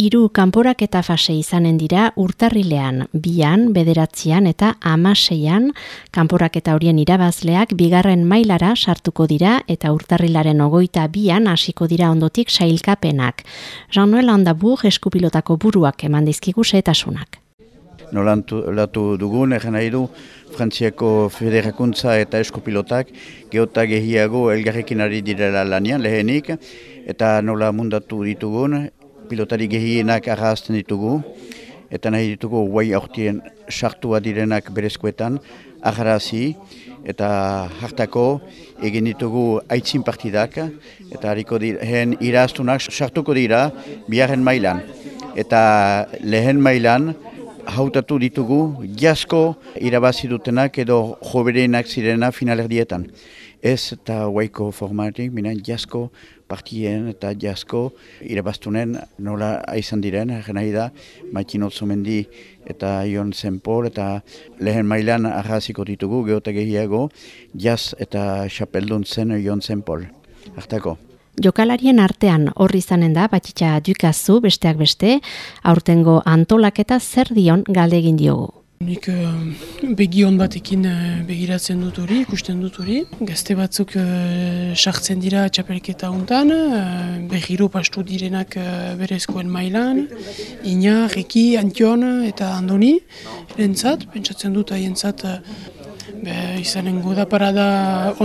hiru kanporak eta fase izanen dira urtarrilean, bian, bederatzean eta amaseian, kanporak eta horien irabazleak bigarren mailara sartuko dira eta urtarrilaren ogoita bian hasiko dira ondotik sailkapenak. Jean-Noel Andabur eskupilotako buruak eman dizkigu setasunak. Nolantu dugun, egen nahi du, Frantziako federakuntza eta eskopilotak geota gehiago elgarrekin ari direla lanian lehenik, eta nola mundatu ditugun, pilotari gehienak arrazten ditugu, eta nahi ditugu guai aurtien sartua direnak berezkoetan, agarrazi, eta hartako egin ditugu aitzin partidak, eta hariko diren iraztunak sartuko dira biharren mailan. Eta lehen mailan, hautatu ditugu jasko irabazi dutenak edo joberenak zirena finalerdietan. Ez eta guaiko formatik, minan jasko partien eta jasko irabaztunen nola aizan diren, nahi da, Maitinot Zomendi eta Ion Zenpor eta lehen mailan ahaziko ditugu gehiago jaz eta xapeldun zen Ion Zenpor. Artako. Jokalarien artean horri izanen da, batxitxa dukazu besteak beste, aurtengo antolaketa zer dion galde egin diogu. Nik uh, begion batekin uh, begiratzen dut hori, ikusten dut hori. Gazte batzuk uh, sartzen dira txapelketa hontan, uh, behiro pastu direnak uh, berezkoen mailan, Ina, Reki, Antion eta Andoni, erentzat, pentsatzen dut haientzat uh, izanen goda parada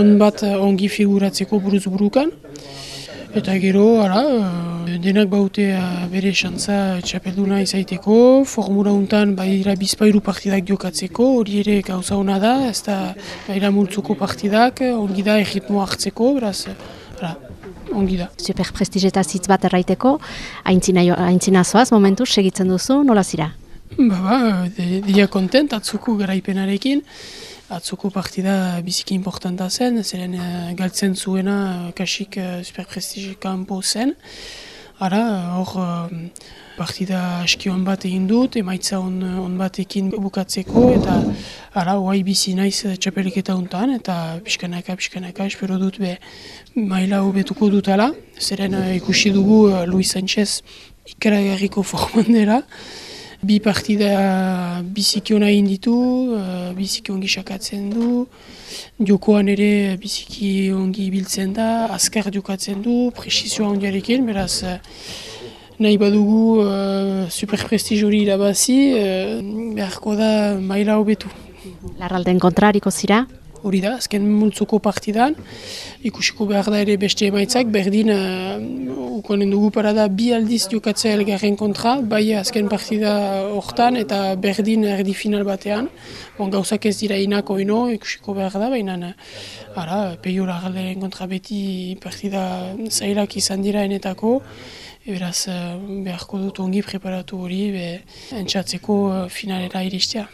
on bat ongi figuratzeko buruz burukan. Eta gero, ara, eh, denak baute eh, bere xantza txapelduna izaiteko, formula untan baira bizpairu partidak jokatzeko, hori ere gauza hona da, ez da baira multzuko partidak, ongi da egitmoa hartzeko, beraz, ara, ongi da. Super prestigeta zitz bat erraiteko, haintzina, haintzina zoaz, momentu, segitzen duzu, nola zira? Ba, ba, dira kontent, atzuko garaipenarekin, Atzoko partida biziki importanta zen, zeren uh, galtzen zuena kasik uh, superprestigi kanpo zen. Ara, hor uh, partida askioan bat egin dut, emaitza on, on batekin bukatzeko, eta ara, oai bizi naiz txapeliketa hontan, eta pixkanaka, pixkanaka, espero dut be maila hobetuko dutala. Zeren uh, ikusi dugu Luis Sánchez ikaragarriko forman dela bi partida biziki hona ditu, uh, biziki ongi sakatzen du, jokoan ere biziki ongi biltzen da, azkar jokatzen du, presizioa ondiarekin, beraz uh, nahi badugu uh, superprestij hori irabazi, uh, beharko da maila hobetu. Larralden kontrariko zira? Hori da, azken multzuko partidan, ikusiko behar da ere beste emaitzak, berdin, uh, ukonen dugu parada bi aldiz jokatzea elgarren kontra, bai azken partida hortan eta berdin erdi final batean. Bon, gauzak ez dira inako ino, ikusiko behar da, baina ara, peio lagalen kontra beti partida zailak izan dira enetako, Beraz, beharko dut ongi preparatu hori, be, entzatzeko finalera iristea.